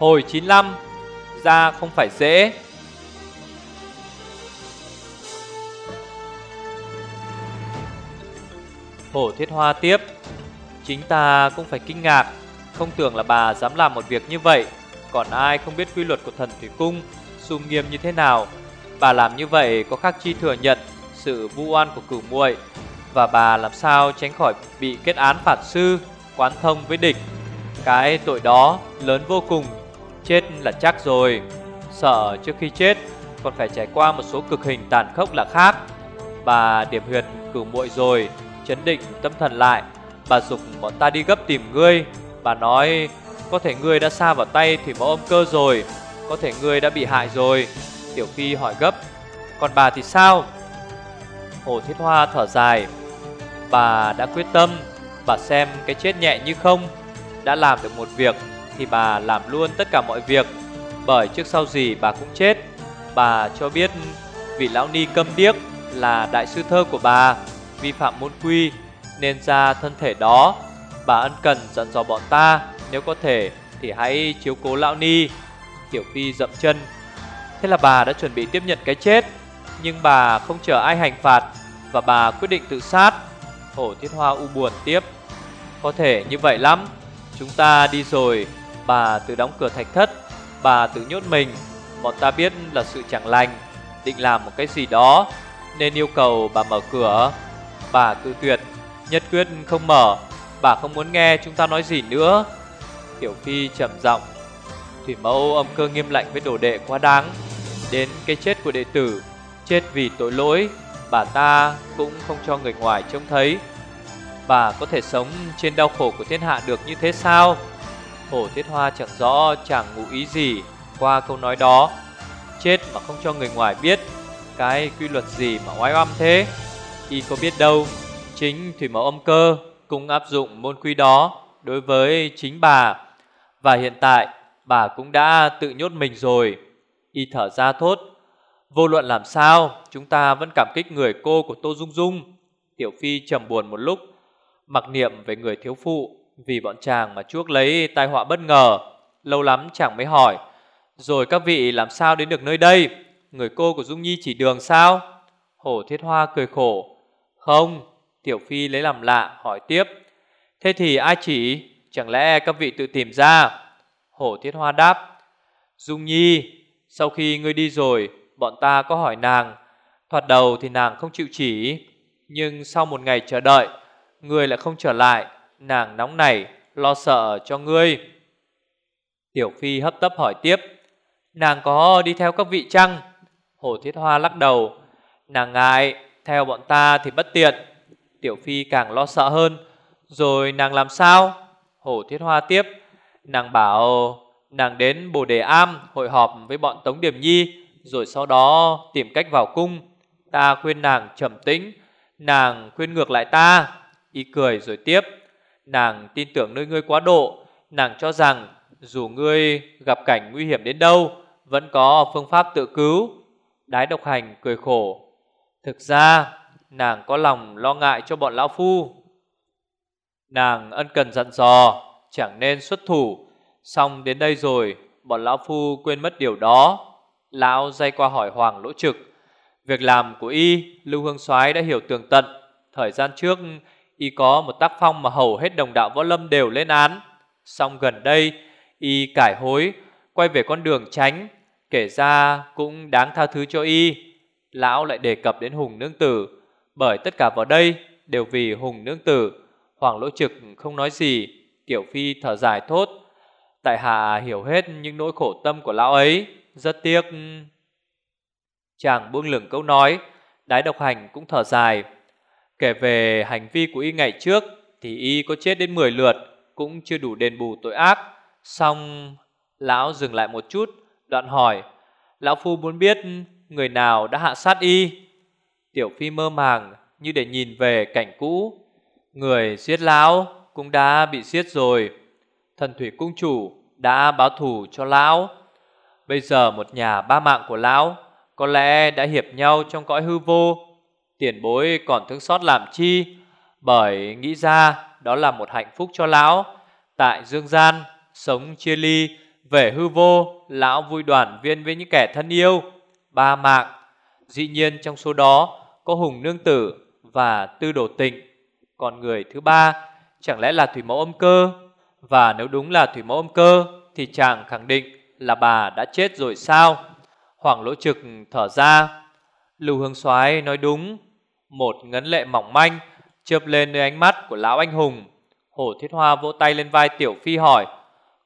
Hồi 95 Ra không phải dễ. Hổ thiết hoa tiếp, Chính ta cũng phải kinh ngạc, Không tưởng là bà dám làm một việc như vậy. Còn ai không biết quy luật của thần thủy cung Xung nghiêm như thế nào. Bà làm như vậy có khác chi thừa nhận Sự vu oan của cửu muội. Và bà làm sao tránh khỏi bị kết án phạt sư, Quán thông với địch. Cái tội đó lớn vô cùng. Chết là chắc rồi. Sợ trước khi chết, Còn phải trải qua một số cực hình tàn khốc là khác. Bà điểm huyệt cửu muội rồi, Chấn định tâm thần lại. Bà dục bọn ta đi gấp tìm ngươi. Bà nói, Có thể ngươi đã xa vào tay thì mẫu ôm cơ rồi, Có thể ngươi đã bị hại rồi. Tiểu Phi hỏi gấp, Còn bà thì sao? Hồ Thiết Hoa thở dài, Bà đã quyết tâm, Bà xem cái chết nhẹ như không, Đã làm được một việc thì bà làm luôn tất cả mọi việc. Bởi trước sau gì bà cũng chết, Bà cho biết Vị lão ni câm điếc Là đại sư thơ của bà, Vi phạm môn quy, Nên ra thân thể đó. Bà ân cần dặn dò bọn ta, Nếu có thể thì hãy chiếu cố lão ni. Tiểu Phi dậm chân. Thế là bà đã chuẩn bị tiếp nhận cái chết, Nhưng bà không chờ ai hành phạt Và bà quyết định tự sát. Hổ Thiết Hoa u buồn tiếp. Có thể như vậy lắm, Chúng ta đi rồi. Bà tự đóng cửa thạch thất, Bà tự nhốt mình. Bọn ta biết là sự chẳng lành, Định làm một cái gì đó, Nên yêu cầu bà mở cửa. Bà cự tuyệt, Nhất quyết không mở. Bà không muốn nghe chúng ta nói gì nữa. Tiểu Phi trầm giọng, Thủy mẫu âm cơ nghiêm lạnh với đồ đệ quá đáng. Đến cái chết của đệ tử, Chết vì tội lỗi, Bà ta cũng không cho người ngoài trông thấy. Bà có thể sống trên đau khổ của thiên hạ được như thế sao? Hổ thiết hoa chẳng rõ, chẳng ngụ ý gì Qua câu nói đó. Chết mà không cho người ngoài biết, Cái quy luật gì mà oai oăm thế? Y có biết đâu, Chính thủy mẫu âm cơ cũng áp dụng môn quy đó Đối với chính bà. Và hiện tại, bà cũng đã tự nhốt mình rồi. Y thở ra thốt, Vô luận làm sao, Chúng ta vẫn cảm kích người cô của Tô Dung Dung. Tiểu Phi trầm buồn một lúc, Mặc niệm về người thiếu phụ. Vì bọn chàng mà chuốc lấy tai họa bất ngờ, Lâu lắm chẳng mới hỏi, Rồi các vị làm sao đến được nơi đây? Người cô của Dung Nhi chỉ đường sao? Hổ Thiết Hoa cười khổ, Không. Tiểu Phi lấy làm lạ, hỏi tiếp, Thế thì ai chỉ? Chẳng lẽ các vị tự tìm ra? Hổ Thiết Hoa đáp, Dung Nhi, Sau khi ngươi đi rồi, Bọn ta có hỏi nàng. Thoạt đầu thì nàng không chịu chỉ, Nhưng sau một ngày chờ đợi người lại không trở lại. Nàng nóng nảy, Lo sợ cho ngươi. Tiểu Phi hấp tấp hỏi tiếp, Nàng có đi theo các vị chăng? Hổ Thiết Hoa lắc đầu, Nàng ngại, Theo bọn ta thì bất tiện. Tiểu Phi càng lo sợ hơn, Rồi nàng làm sao? Hổ Thiết Hoa tiếp, Nàng bảo nàng đến Bồ Đề Am hội họp với bọn Tống Điểm Nhi, Rồi sau đó tìm cách vào cung. Ta khuyên nàng trầm tĩnh, Nàng khuyên ngược lại ta, Y cười rồi tiếp. Nàng tin tưởng nơi ngươi quá độ. Nàng cho rằng, dù ngươi gặp cảnh nguy hiểm đến đâu, Vẫn có phương pháp tự cứu. Đái độc hành cười khổ. Thực ra, nàng có lòng lo ngại cho bọn lão phu. Nàng ân cần dặn dò, Chẳng nên xuất thủ. Xong đến đây rồi, Bọn lão phu quên mất điều đó. Lão dây qua hỏi Hoàng Lỗ Trực. Việc làm của y, Lưu Hương soái đã hiểu tường tận. Thời gian trước y có một tác phong Mà hầu hết đồng đạo võ lâm đều lên án. Song gần đây, Y cải hối, Quay về con đường tránh Kể ra cũng đáng tha thứ cho y. Lão lại đề cập đến Hùng Nương Tử. Bởi tất cả vào đây Đều vì Hùng Nương Tử. Hoàng Lỗ Trực không nói gì, Tiểu Phi thở dài thốt. Tại hạ hiểu hết những nỗi khổ tâm của lão ấy, Rất tiếc. Chàng buông lửng câu nói, Đái độc hành cũng thở dài. Kể về hành vi của y ngày trước, Thì y có chết đến 10 lượt, Cũng chưa đủ đền bù tội ác. Xong, Lão dừng lại một chút, Đoạn hỏi, Lão Phu muốn biết người nào đã hạ sát y? Tiểu Phi mơ màng Như để nhìn về cảnh cũ. Người giết lão cũng đã bị giết rồi. Thần Thủy Cung Chủ đã báo thù cho lão. Bây giờ một nhà ba mạng của lão Có lẽ đã hiệp nhau trong cõi hư vô. Tiền bối còn thương xót làm chi? Bởi nghĩ ra đó là một hạnh phúc cho lão. Tại dương gian, Sống chia ly, Về hư vô, Lão vui đoàn viên với những kẻ thân yêu. Ba mạng. Dĩ nhiên trong số đó Có Hùng Nương Tử và Tư Đồ Tịnh. Còn người thứ ba, Chẳng lẽ là Thủy Mẫu Âm Cơ? Và nếu đúng là Thủy Mẫu Âm Cơ, Thì chàng khẳng định là bà đã chết rồi sao? Hoàng Lỗ Trực thở ra. Lưu Hương Soái nói đúng. Một ngấn lệ mỏng manh, Chớp lên nơi ánh mắt của lão anh hùng. Hổ Thiết Hoa vỗ tay lên vai Tiểu Phi hỏi,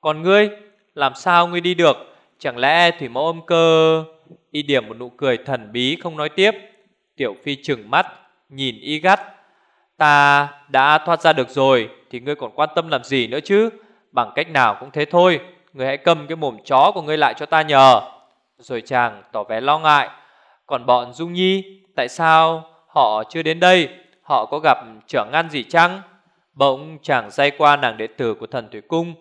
Còn ngươi, Làm sao ngươi đi được? Chẳng lẽ Thủy Mẫu âm cơ? Y điểm một nụ cười thần bí không nói tiếp. Tiểu Phi trừng mắt, Nhìn y gắt, Ta đã thoát ra được rồi, Thì ngươi còn quan tâm làm gì nữa chứ? Bằng cách nào cũng thế thôi, Ngươi hãy cầm cái mồm chó của ngươi lại cho ta nhờ. Rồi chàng tỏ vẻ lo ngại, Còn bọn Dung Nhi, Tại sao họ chưa đến đây, Họ có gặp trở ngăn gì chăng? Bỗng chàng say qua nàng đệ tử của thần Thủy Cung.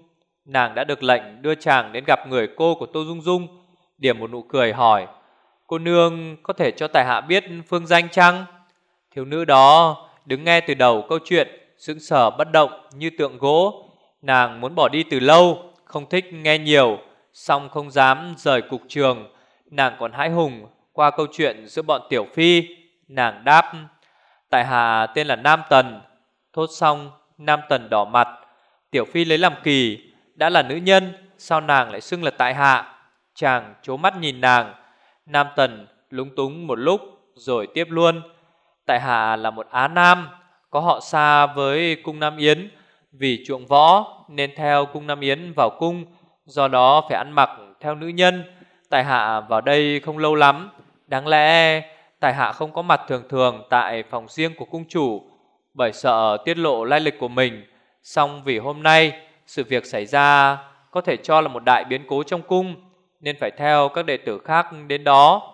Nàng đã được lệnh đưa chàng đến gặp người cô của Tô Dung Dung, Điểm một nụ cười hỏi, Cô nương có thể cho tài hạ biết phương danh chăng? Thiếu nữ đó đứng nghe từ đầu câu chuyện, Sững sờ bất động như tượng gỗ. Nàng muốn bỏ đi từ lâu, Không thích nghe nhiều Xong không dám rời cục trường. Nàng còn hãi hùng qua câu chuyện giữa bọn tiểu phi. Nàng đáp, Tại hạ tên là Nam Tần. Thốt xong, Nam Tần đỏ mặt. Tiểu Phi lấy làm kỳ, Đã là nữ nhân, Sao nàng lại xưng là tại hạ? Chàng chố mắt nhìn nàng. Nam Tần lúng túng một lúc, Rồi tiếp luôn, Tại hạ là một Á Nam, Có họ xa với cung Nam Yến. Vì chuộng võ, Nên theo cung Nam Yến vào cung, Do đó phải ăn mặc theo nữ nhân. Tại hạ vào đây không lâu lắm, Đáng lẽ Tài hạ không có mặt thường thường Tại phòng riêng của cung chủ, Bởi sợ tiết lộ lai lịch của mình. Song vì hôm nay, Sự việc xảy ra Có thể cho là một đại biến cố trong cung, Nên phải theo các đệ tử khác đến đó.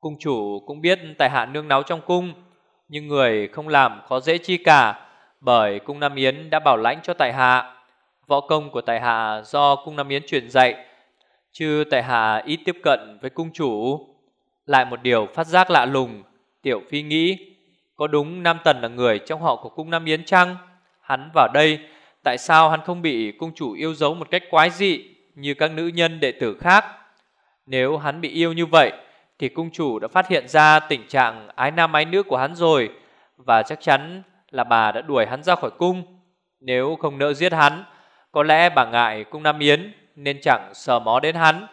Cung chủ cũng biết tài hạ nương náu trong cung, Nhưng người không làm khó dễ chi cả, Bởi cung Nam Yến đã bảo lãnh cho tài hạ. Võ công của tài hạ do cung Nam Yến truyền dạy, Chứ tài hạ ít tiếp cận với cung chủ. Lại một điều phát giác lạ lùng, Tiểu Phi nghĩ, Có đúng Nam Tần là người trong họ của cung Nam Yến chăng? Hắn vào đây, Tại sao hắn không bị cung chủ yêu dấu một cách quái dị Như các nữ nhân đệ tử khác? Nếu hắn bị yêu như vậy, Thì cung chủ đã phát hiện ra tình trạng ái nam ái nữ của hắn rồi, Và chắc chắn là bà đã đuổi hắn ra khỏi cung. Nếu không nỡ giết hắn, Có lẽ bà ngại cung Nam Yến Nên chẳng sờ mó đến hắn.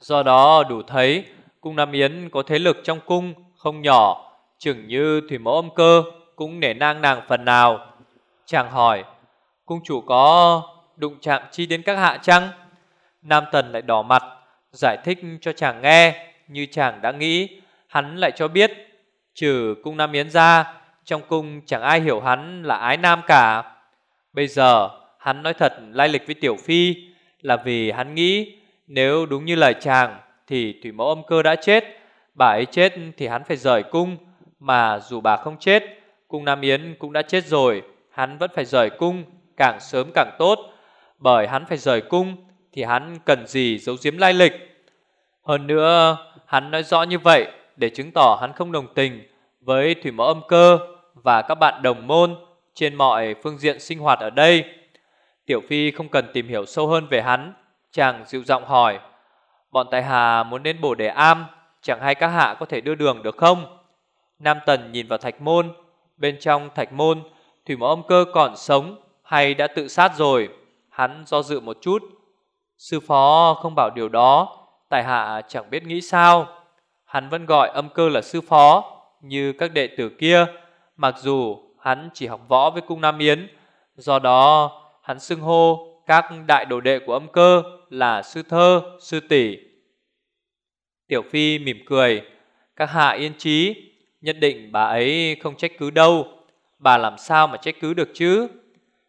Do đó đủ thấy Cung Nam Yến có thế lực trong cung không nhỏ, Chừng như thủy mẫu âm cơ Cũng nể nang nàng phần nào. Chàng hỏi, Cung chủ có đụng chạm chi đến các hạ chăng? Nam Tần lại đỏ mặt, Giải thích cho chàng nghe, Như chàng đã nghĩ, Hắn lại cho biết, Trừ cung Nam Yến ra, Trong cung chẳng ai hiểu hắn là ái nam cả. Bây giờ, hắn nói thật lai lịch với Tiểu Phi Là vì hắn nghĩ Nếu đúng như lời chàng thì Thủy Mẫu âm cơ đã chết, Bà ấy chết thì hắn phải rời cung, Mà dù bà không chết, Cung Nam Yến cũng đã chết rồi, Hắn vẫn phải rời cung, Càng sớm càng tốt. Bởi hắn phải rời cung Thì hắn cần gì giấu giếm lai lịch? Hơn nữa, Hắn nói rõ như vậy Để chứng tỏ hắn không đồng tình Với Thủy Mẫu âm cơ Và các bạn đồng môn Trên mọi phương diện sinh hoạt ở đây. Tiểu Phi không cần tìm hiểu sâu hơn về hắn, Chàng dịu giọng hỏi. Bọn Tài Hà muốn đến bổ đề am, Chẳng hay các hạ có thể đưa đường được không? Nam Tần nhìn vào thạch môn, Bên trong thạch môn, Thủy mẫu âm cơ còn sống, Hay đã tự sát rồi? Hắn do dự một chút. Sư phó không bảo điều đó, Tài hạ chẳng biết nghĩ sao. Hắn vẫn gọi âm cơ là sư phó, Như các đệ tử kia, Mặc dù hắn chỉ học võ với cung Nam Yến, Do đó hắn xưng hô các đại đồ đệ của âm cơ Là sư thơ, sư tỷ. Tiểu Phi mỉm cười Các hạ yên trí Nhất định bà ấy không trách cứ đâu. Bà làm sao mà trách cứ được chứ?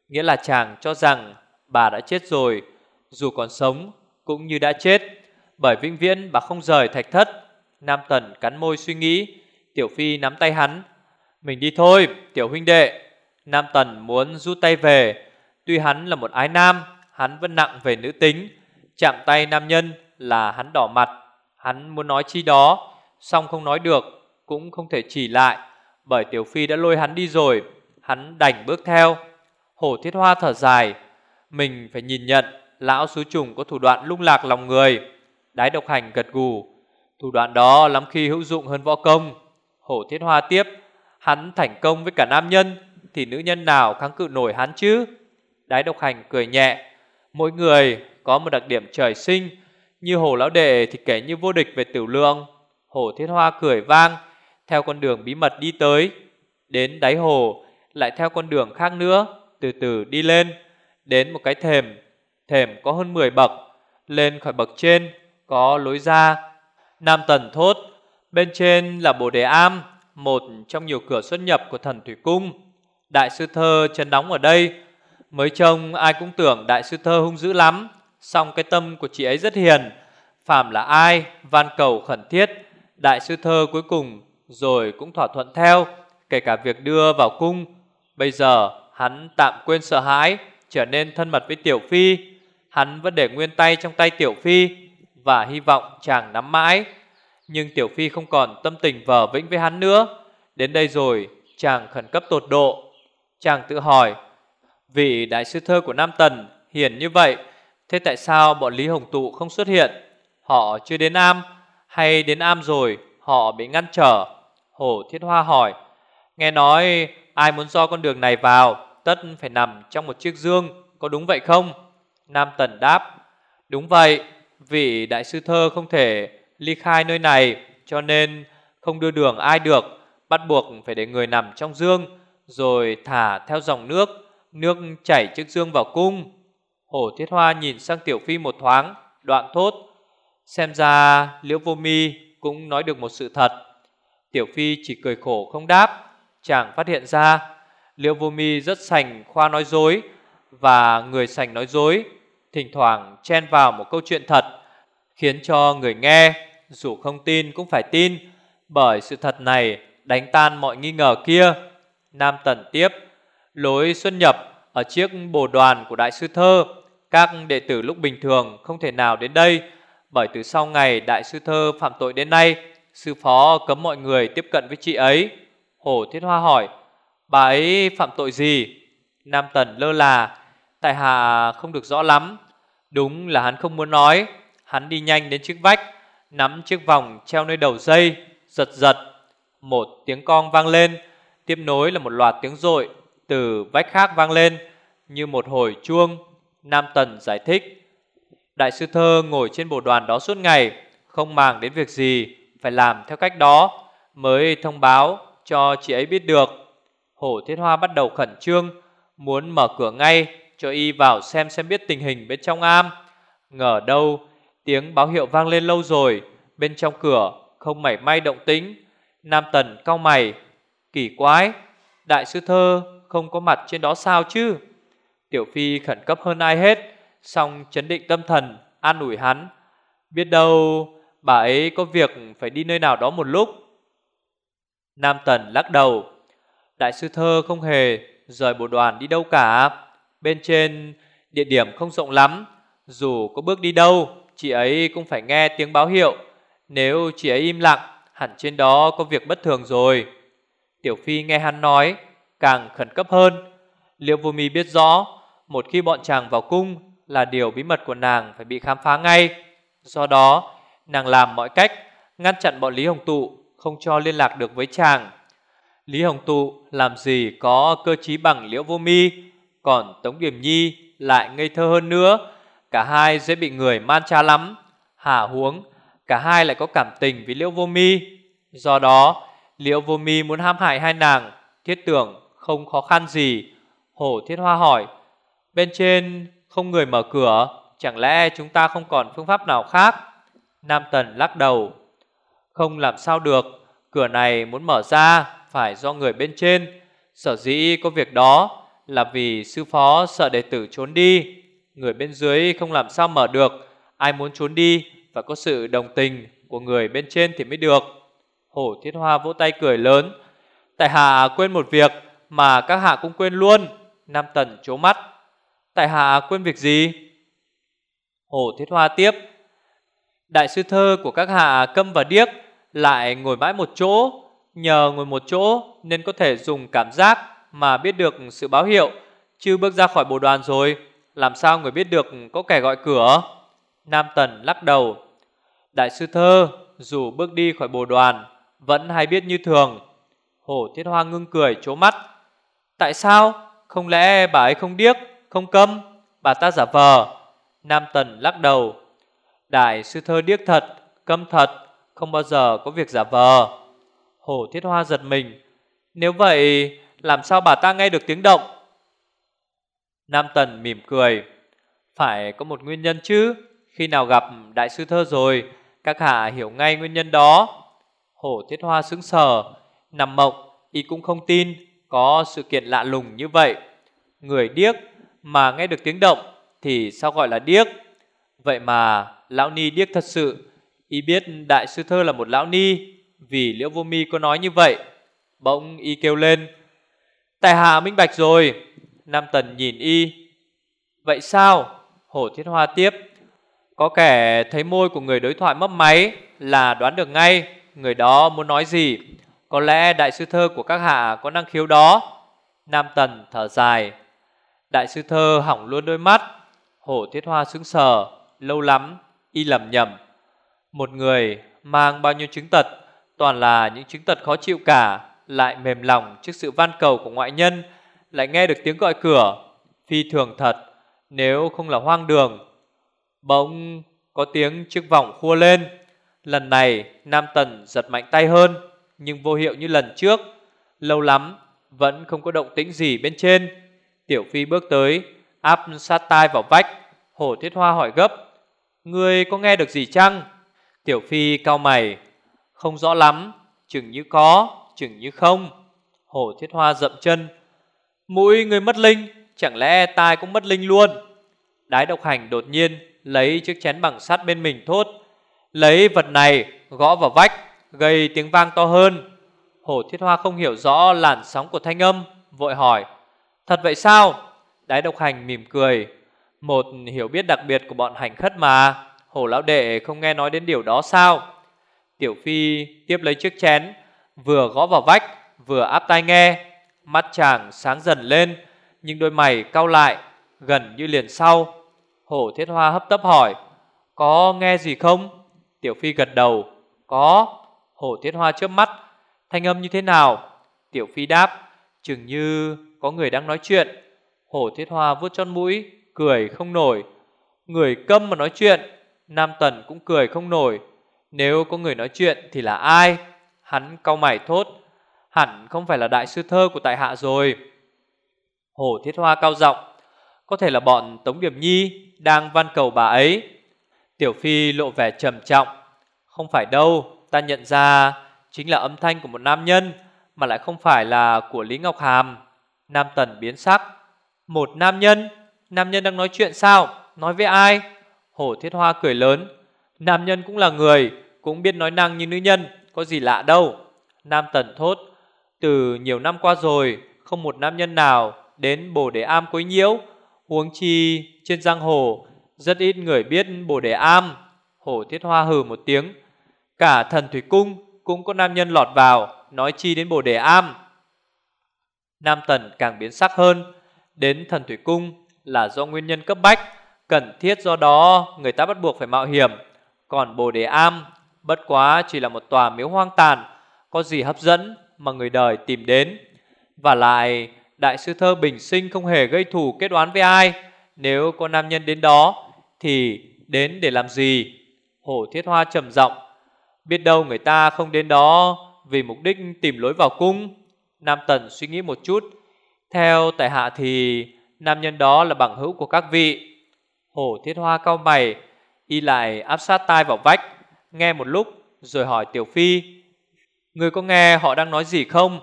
Nghĩa là chàng cho rằng Bà đã chết rồi Dù còn sống cũng như đã chết. Bởi vĩnh viễn bà không rời thạch thất. Nam Tần cắn môi suy nghĩ. Tiểu Phi nắm tay hắn Mình đi thôi tiểu huynh đệ. Nam Tần muốn rút tay về. Tuy hắn là một ái nam Hắn vẫn nặng về nữ tính. Chạm tay nam nhân là hắn đỏ mặt. Hắn muốn nói chi đó. Song không nói được Cũng không thể chỉ lại. Bởi Tiểu Phi đã lôi hắn đi rồi Hắn đành bước theo. Hổ thiết hoa thở dài. Mình phải nhìn nhận lão sứ trùng có thủ đoạn lung lạc lòng người. Đái độc hành gật gù, thủ đoạn đó lắm khi hữu dụng hơn võ công. Hổ Thiết Hoa tiếp, hắn thành công với cả nam nhân thì nữ nhân nào kháng cự nổi hắn chứ? Đái độc hành cười nhẹ, mỗi người có một đặc điểm trời sinh, như Hồ lão đệ thì kể như vô địch về tiểu lượng. hồ Thiết Hoa cười vang, theo con đường bí mật đi tới, đến đáy hồ lại theo con đường khác nữa, từ từ đi lên, đến một cái thềm, thềm có hơn 10 bậc, lên khỏi bậc trên có lối ra. Nam Tần thốt, bên trên là Bồ Đề Am, một trong nhiều cửa xuất nhập của thần thủy cung. Đại sư thơ chân đóng ở đây, mới trông ai cũng tưởng đại sư thơ hung dữ lắm, song cái tâm của chị ấy rất hiền. Phạm là ai van cầu khẩn thiết, đại sư thơ cuối cùng rồi cũng thỏa thuận theo, kể cả việc đưa vào cung. Bây giờ hắn tạm quên sợ hãi, trở nên thân mật với Tiểu Phi. Hắn vẫn để nguyên tay trong tay Tiểu Phi và hy vọng chàng nắm mãi. Nhưng Tiểu Phi không còn tâm tình vờ vĩnh với hắn nữa. Đến đây rồi, chàng khẩn cấp tột độ. Chàng tự hỏi, vị đại sư thơ của Nam Tần hiền như vậy, thế tại sao bọn Lý Hồng Tụ không xuất hiện? Họ chưa đến Am, hay đến Am rồi, họ bị ngăn trở? Hồ Thiết Hoa hỏi, nghe nói ai muốn do con đường này vào, tất phải nằm trong một chiếc dương, có đúng vậy không? Nam Tần đáp, đúng vậy, vị đại sư thơ không thể ly khai nơi này, cho nên không đưa đường ai được, bắt buộc phải để người nằm trong dương, rồi thả theo dòng nước, nước chảy trước dương vào cung. Hổ Thiết Hoa nhìn sang Tiểu Phi một thoáng, đoạn thốt, xem ra Liễu Vô Mi cũng nói được một sự thật. Tiểu Phi chỉ cười khổ không đáp, chàng phát hiện ra Liễu Vô Mi rất sành khoa nói dối và người sành nói dối, thỉnh thoảng chen vào một câu chuyện thật, khiến cho người nghe dù không tin cũng phải tin, bởi sự thật này đánh tan mọi nghi ngờ kia. Nam Tần tiếp, lối xuân nhập ở chiếc bồ đoàn của Đại sư Thơ, các đệ tử lúc bình thường không thể nào đến đây, bởi từ sau ngày Đại sư Thơ phạm tội đến nay, sư phó cấm mọi người tiếp cận với chị ấy. Hồ Thiết Hoa hỏi, bà ấy phạm tội gì? Nam Tần lơ là, tại hạ không được rõ lắm. Đúng là hắn không muốn nói, hắn đi nhanh đến chiếc vách, nắm chiếc vòng treo nơi đầu dây, giật giật. Một tiếng cong vang lên, tiếp nối là một loạt tiếng rội từ vách khác vang lên như một hồi chuông. Nam Tần giải thích, Đại sư thơ ngồi trên bộ đoàn đó suốt ngày, không màng đến việc gì, phải làm theo cách đó, mới thông báo cho chị ấy biết được. Hổ Thiết Hoa bắt đầu khẩn trương, muốn mở cửa ngay cho y vào xem xem biết tình hình bên trong am. Ngờ đâu, tiếng báo hiệu vang lên lâu rồi, bên trong cửa không mảy may động tĩnh. Nam Tần cau mày, kỳ quái, đại sư thơ không có mặt trên đó sao chứ? Tiểu Phi khẩn cấp hơn ai hết, song chấn định tâm thần, an ủi hắn. Biết đâu bà ấy có việc phải đi nơi nào đó một lúc. Nam Tần lắc đầu, đại sư thơ không hề rời bộ đoàn đi đâu cả. Bên trên địa điểm không rộng lắm, dù có bước đi đâu, chị ấy cũng phải nghe tiếng báo hiệu. Nếu chị ấy im lặng, hẳn trên đó có việc bất thường rồi. Tiểu Phi nghe hắn nói, càng khẩn cấp hơn. liễu vô mi biết rõ, một khi bọn chàng vào cung là điều bí mật của nàng phải bị khám phá ngay. Do đó, nàng làm mọi cách ngăn chặn bọn Lý Hồng Tụ không cho liên lạc được với chàng. Lý Hồng Tụ làm gì có cơ trí bằng Liễu Vô Mi, còn Tống Điểm Nhi lại ngây thơ hơn nữa. Cả hai dễ bị người man tra lắm. hà huống, cả hai lại có cảm tình với Liễu Vô Mi. Do đó, Liễu Vô Mi muốn ham hại hai nàng, thiết tưởng không khó khăn gì. Hổ Thiết Hoa hỏi, bên trên không người mở cửa, chẳng lẽ chúng ta không còn phương pháp nào khác? Nam Tần lắc đầu, không làm sao được, cửa này muốn mở ra phải do người bên trên. Sở dĩ có việc đó là vì sư phó sợ đệ tử trốn đi. Người bên dưới không làm sao mở được, ai muốn trốn đi và có sự đồng tình của người bên trên thì mới được. Hổ Thiết Hoa vỗ tay cười lớn. Tại hạ quên một việc mà các hạ cũng quên luôn. Nam Tần chố mắt. Tại hạ quên việc gì? Hổ Thiết Hoa tiếp. Đại sư thơ của các hạ câm và điếc lại ngồi mãi một chỗ. Nhờ ngồi một chỗ nên có thể dùng cảm giác mà biết được sự báo hiệu. Chứ bước ra khỏi bộ đoàn rồi. Làm sao người biết được có kẻ gọi cửa Nam Tần lắc đầu, Đại sư thơ, Dù bước đi khỏi bồ đoàn, Vẫn hay biết như thường Hổ thiết hoa ngưng cười chố mắt Tại sao? Không lẽ bà ấy không điếc, Không câm? Bà ta giả vờ. Nam Tần lắc đầu. Đại sư thơ điếc thật, Câm thật, Không bao giờ có việc giả vờ. Hổ thiết hoa giật mình. Nếu vậy, làm sao bà ta nghe được tiếng động? Nam Tần mỉm cười. Phải có một nguyên nhân chứ. Khi nào gặp đại sư thơ rồi, Các hạ hiểu ngay nguyên nhân đó. Hổ thiết hoa sững sờ. Nằm mộng, Y cũng không tin. Có sự kiện lạ lùng như vậy. Người điếc mà nghe được tiếng động Thì sao gọi là điếc? Vậy mà lão ni điếc thật sự. Y biết đại sư thơ là một lão ni, Vì liễu vô mi có nói như vậy. Bỗng y kêu lên, Tài hạ minh bạch rồi. Nam Tần nhìn y, Vậy sao? Hổ thiết hoa tiếp, Có kẻ thấy môi của người đối thoại mấp máy Là đoán được ngay, Người đó muốn nói gì? Có lẽ đại sư thơ của các hạ có năng khiếu đó. Nam Tần thở dài. Đại sư thơ hỏng luôn đôi mắt. Hổ thiết hoa sững sờ, Lâu lắm, y lầm nhầm Một người mang bao nhiêu chứng tật, Toàn là những chứng tật khó chịu cả, Lại mềm lòng trước sự van cầu của ngoại nhân, Lại nghe được tiếng gọi cửa, Phi thường thật, Nếu không là hoang đường. Bỗng có tiếng chiếc vòng khua lên. Lần này, Nam Tần giật mạnh tay hơn. Nhưng vô hiệu như lần trước. Lâu lắm, Vẫn không có động tĩnh gì bên trên. Tiểu Phi bước tới, Áp sát tai vào vách, Hổ Thiết Hoa hỏi gấp, Ngươi có nghe được gì chăng? Tiểu Phi cao mày, Không rõ lắm, Chừng như có, Chừng như không. Hổ Thiết Hoa dậm chân, Mũi người mất linh, Chẳng lẽ tai cũng mất linh luôn? Đái độc hành đột nhiên Lấy chiếc chén bằng sắt bên mình thốt, Lấy vật này gõ vào vách Gây tiếng vang to hơn. Hổ Thiết Hoa không hiểu rõ làn sóng của thanh âm, Vội hỏi, Thật vậy sao? Đái độc hành mỉm cười, Một hiểu biết đặc biệt của bọn hành khất mà. Hổ lão đệ không nghe nói đến điều đó sao? Tiểu Phi tiếp lấy chiếc chén, Vừa gõ vào vách, Vừa áp tai nghe. Mắt chàng sáng dần lên, Nhưng đôi mày cau lại, Gần như liền sau. Hổ thiết hoa hấp tấp hỏi, Có nghe gì không? Tiểu Phi gật đầu, Có. Hổ thiết hoa chớp mắt. Thanh âm như thế nào? Tiểu Phi đáp, Chừng như có người đang nói chuyện. Hổ thiết hoa vuốt chót mũi, Cười không nổi. Người câm mà nói chuyện, Nam Tần cũng cười không nổi. Nếu có người nói chuyện thì là ai? Hắn cau mày thốt, Hẳn không phải là đại sư thơ của tại hạ rồi. Hổ thiết hoa cao giọng, Có thể là bọn Tống Điểm Nhi Đang van cầu bà ấy. Tiểu Phi lộ vẻ trầm trọng, Không phải đâu. Ta nhận ra chính là âm thanh của một nam nhân, Mà lại không phải là của Lý Ngọc Hàm. Nam Tần biến sắc. Một nam nhân? Nam nhân đang nói chuyện sao? Nói với ai? Hổ thiết hoa cười lớn. Nam nhân cũng là người, Cũng biết nói năng như nữ nhân, Có gì lạ đâu. Nam Tần thốt. Từ nhiều năm qua rồi, Không một nam nhân nào Đến bồ đề am quấy nhiễu. Huống chi trên giang hồ, Rất ít người biết bồ đề am. Hổ thiết hoa hừ một tiếng. Cả thần thủy cung Cũng có nam nhân lọt vào, Nói chi đến bồ đề am. Nam Tần càng biến sắc hơn, Đến thần thủy cung là do nguyên nhân cấp bách, Cần thiết do đó người ta bắt buộc phải mạo hiểm. Còn Bồ Đề Am Bất quá chỉ là một tòa miếu hoang tàn, Có gì hấp dẫn mà người đời tìm đến? Và lại, Đại sư thơ bình sinh không hề gây thù kết oán với ai. Nếu có nam nhân đến đó, Thì đến để làm gì? Hổ thiết hoa trầm giọng. Biết đâu người ta không đến đó Vì mục đích tìm lối vào cung. Nam Tần suy nghĩ một chút. Theo tại hạ thì Nam nhân đó là bằng hữu của các vị. Hổ thiết hoa cao mày, Y lại áp sát tai vào vách, Nghe một lúc rồi hỏi Tiểu Phi, Người có nghe họ đang nói gì không?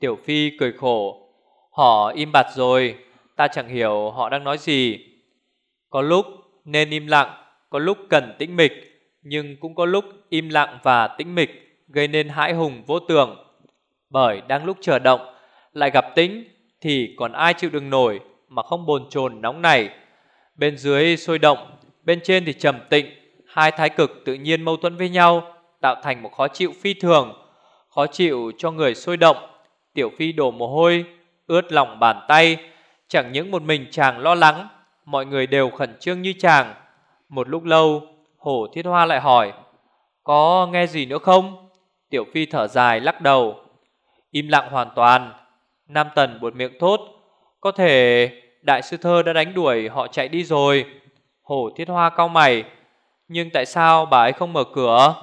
Tiểu Phi cười khổ, Họ im bặt rồi, Ta chẳng hiểu họ đang nói gì. Có lúc nên im lặng, Có lúc cần tĩnh mịch. Nhưng cũng có lúc im lặng và tĩnh mịch, Gây nên hãi hùng vô tường. Bởi đang lúc chờ động, Lại gặp tĩnh, Thì còn ai chịu đựng nổi Mà không bồn chồn nóng này Bên dưới sôi động, Bên trên thì trầm tịnh Hai thái cực tự nhiên mâu thuẫn với nhau, Tạo thành một khó chịu phi thường, Khó chịu cho người sôi động. Tiểu phi đổ mồ hôi, Ướt lòng bàn tay, Chẳng những một mình chàng lo lắng, Mọi người đều khẩn trương như chàng. Một lúc lâu Hổ thiết hoa lại hỏi, Có nghe gì nữa không? Tiểu phi thở dài lắc đầu, Im lặng hoàn toàn. Nam tần buột miệng thốt, Có thể đại sư thơ đã đánh đuổi họ chạy đi rồi. Hổ thiết hoa cau mày, Nhưng tại sao bà ấy không mở cửa?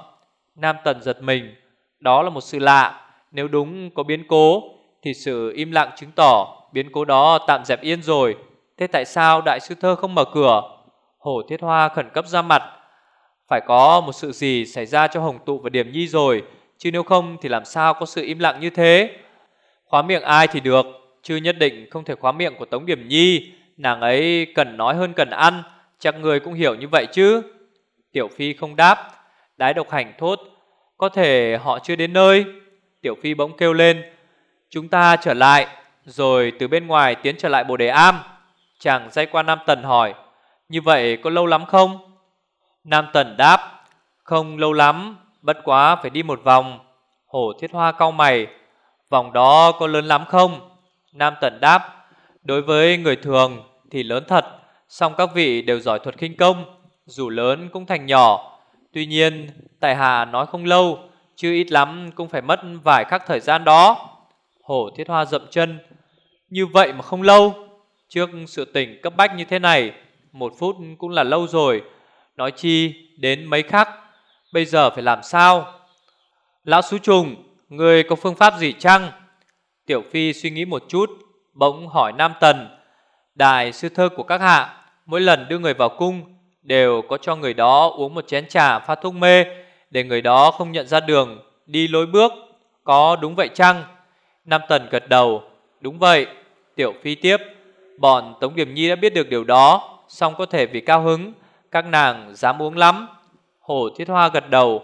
Nam tần giật mình, Đó là một sự lạ. Nếu đúng có biến cố, Thì sự im lặng chứng tỏ biến cố đó tạm dẹp yên rồi. Thế tại sao đại sư thơ không mở cửa? Hổ thiết hoa khẩn cấp ra mặt phải có một sự gì xảy ra cho Hồng Tụ và Điểm Nhi rồi, Chứ nếu không thì làm sao có sự im lặng như thế? Khóa miệng ai thì được, Chứ nhất định không thể khóa miệng của Tống Điểm Nhi. Nàng ấy cần nói hơn cần ăn, Chắc người cũng hiểu như vậy chứ. Tiểu Phi không đáp. Đái độc hành thốt, Có thể họ chưa đến nơi? Tiểu Phi bỗng kêu lên, Chúng ta trở lại. Rồi từ bên ngoài tiến trở lại bồ đề am. Chàng dây qua Nam Tần hỏi, Như vậy có lâu lắm không? Nam Tần đáp, Không lâu lắm, Bất quá phải đi một vòng. Hổ thiết hoa cau mày, Vòng đó có lớn lắm không? Nam Tần đáp, Đối với người thường thì lớn thật, Song các vị đều giỏi thuật khinh công, Dù lớn cũng thành nhỏ. Tuy nhiên, tại hạ nói không lâu, Chứ ít lắm cũng phải mất vài khắc thời gian đó. Hổ thiết hoa dậm chân, Như vậy mà không lâu. Trước sự tình cấp bách như thế này, Một phút cũng là lâu rồi Nói chi đến mấy khắc? Bây giờ phải làm sao? Lão Sú Trùng, Người có phương pháp gì chăng? Tiểu Phi suy nghĩ một chút, Bỗng hỏi Nam Tần. Đài sư thơ của các hạ, Mỗi lần đưa người vào cung, Đều có cho người đó uống một chén trà pha thuốc mê, Để người đó không nhận ra đường, Đi lối bước. Có đúng vậy chăng? Nam Tần gật đầu. Đúng vậy. Tiểu Phi tiếp. Bọn Tống Điểm Nhi đã biết được điều đó Xong có thể vì cao hứng các nàng dám uống lắm. Hổ Thiết Hoa gật đầu,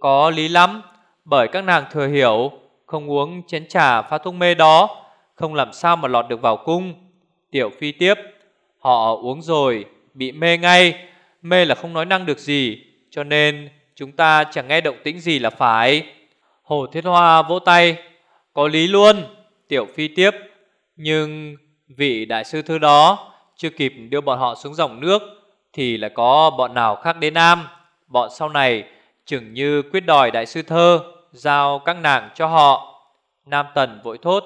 Có lý lắm, Bởi các nàng thừa hiểu, Không uống chén trà pha thuốc mê đó, Không làm sao mà lọt được vào cung. Tiểu Phi tiếp, Họ uống rồi, Bị mê ngay, Mê là không nói năng được gì, Cho nên chúng ta chẳng nghe động tĩnh gì là phải. Hổ Thiết Hoa vỗ tay, Có lý luôn. Tiểu Phi tiếp, Nhưng vị đại sư thư đó Chưa kịp đưa bọn họ xuống dòng nước thì lại có bọn nào khác đến Nam. Bọn sau này Chừng như quyết đòi đại sư thơ Giao các nàng cho họ. Nam Tần vội thốt,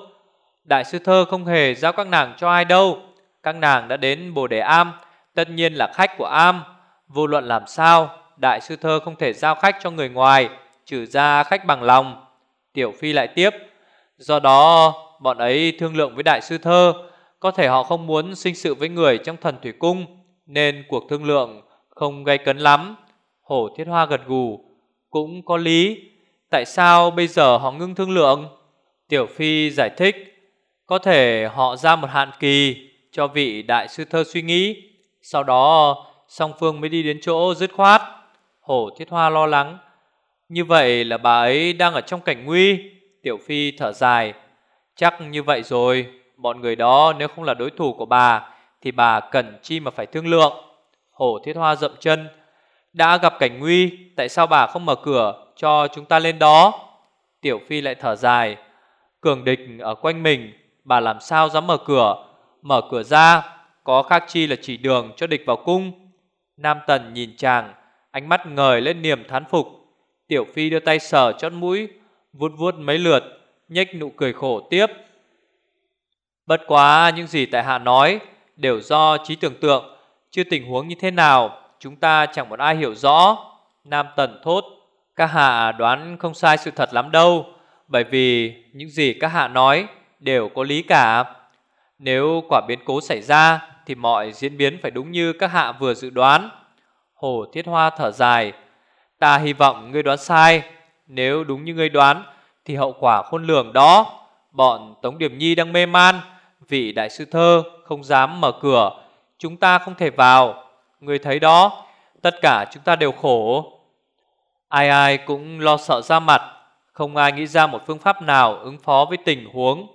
Đại sư thơ không hề giao các nàng cho ai đâu. Các nàng đã đến Bồ Đề Am, Tất nhiên là khách của Am. Vô luận làm sao, Đại sư thơ không thể giao khách cho người ngoài, Trừ ra khách bằng lòng. Tiểu Phi lại tiếp, Do đó, bọn ấy thương lượng với đại sư thơ, Có thể họ không muốn sinh sự với người trong thần thủy cung. Nên cuộc thương lượng không gây cấn lắm. Hổ thiết hoa gật gù, Cũng có lý. Tại sao bây giờ họ ngưng thương lượng? Tiểu Phi giải thích, Có thể họ ra một hạn kỳ Cho vị đại sư thơ suy nghĩ, Sau đó song phương mới đi đến chỗ dứt khoát. Hổ thiết hoa lo lắng, Như vậy là bà ấy đang ở trong cảnh nguy. Tiểu Phi thở dài, Chắc như vậy rồi, Bọn người đó nếu không là đối thủ của bà thì bà cần chi mà phải thương lượng. Hổ thiết hoa dậm chân, Đã gặp cảnh nguy, Tại sao bà không mở cửa cho chúng ta lên đó? Tiểu Phi lại thở dài, Cường địch ở quanh mình, Bà làm sao dám mở cửa? Mở cửa ra, Có khác chi là chỉ đường cho địch vào cung. Nam Tần nhìn chàng, Ánh mắt ngời lên niềm thán phục. Tiểu Phi đưa tay sờ chót mũi, Vuốt vuốt mấy lượt, nhếch nụ cười khổ tiếp. Bất quá những gì tại hạ nói Đều do trí tưởng tượng. Chưa tình huống như thế nào, Chúng ta chẳng một ai hiểu rõ. Nam Tần thốt, Các hạ đoán không sai sự thật lắm đâu, Bởi vì những gì các hạ nói Đều có lý cả. Nếu quả biến cố xảy ra, Thì mọi diễn biến phải đúng như các hạ vừa dự đoán. Hồ Thiết Hoa thở dài, Ta hy vọng ngươi đoán sai. Nếu đúng như ngươi đoán, Thì hậu quả khôn lường đó. Bọn Tống Điểm Nhi đang mê man Vị đại sư thơ không dám mở cửa. Chúng ta không thể vào. Người thấy đó, Tất cả chúng ta đều khổ. Ai ai cũng lo sợ ra mặt. Không ai nghĩ ra một phương pháp nào ứng phó với tình huống.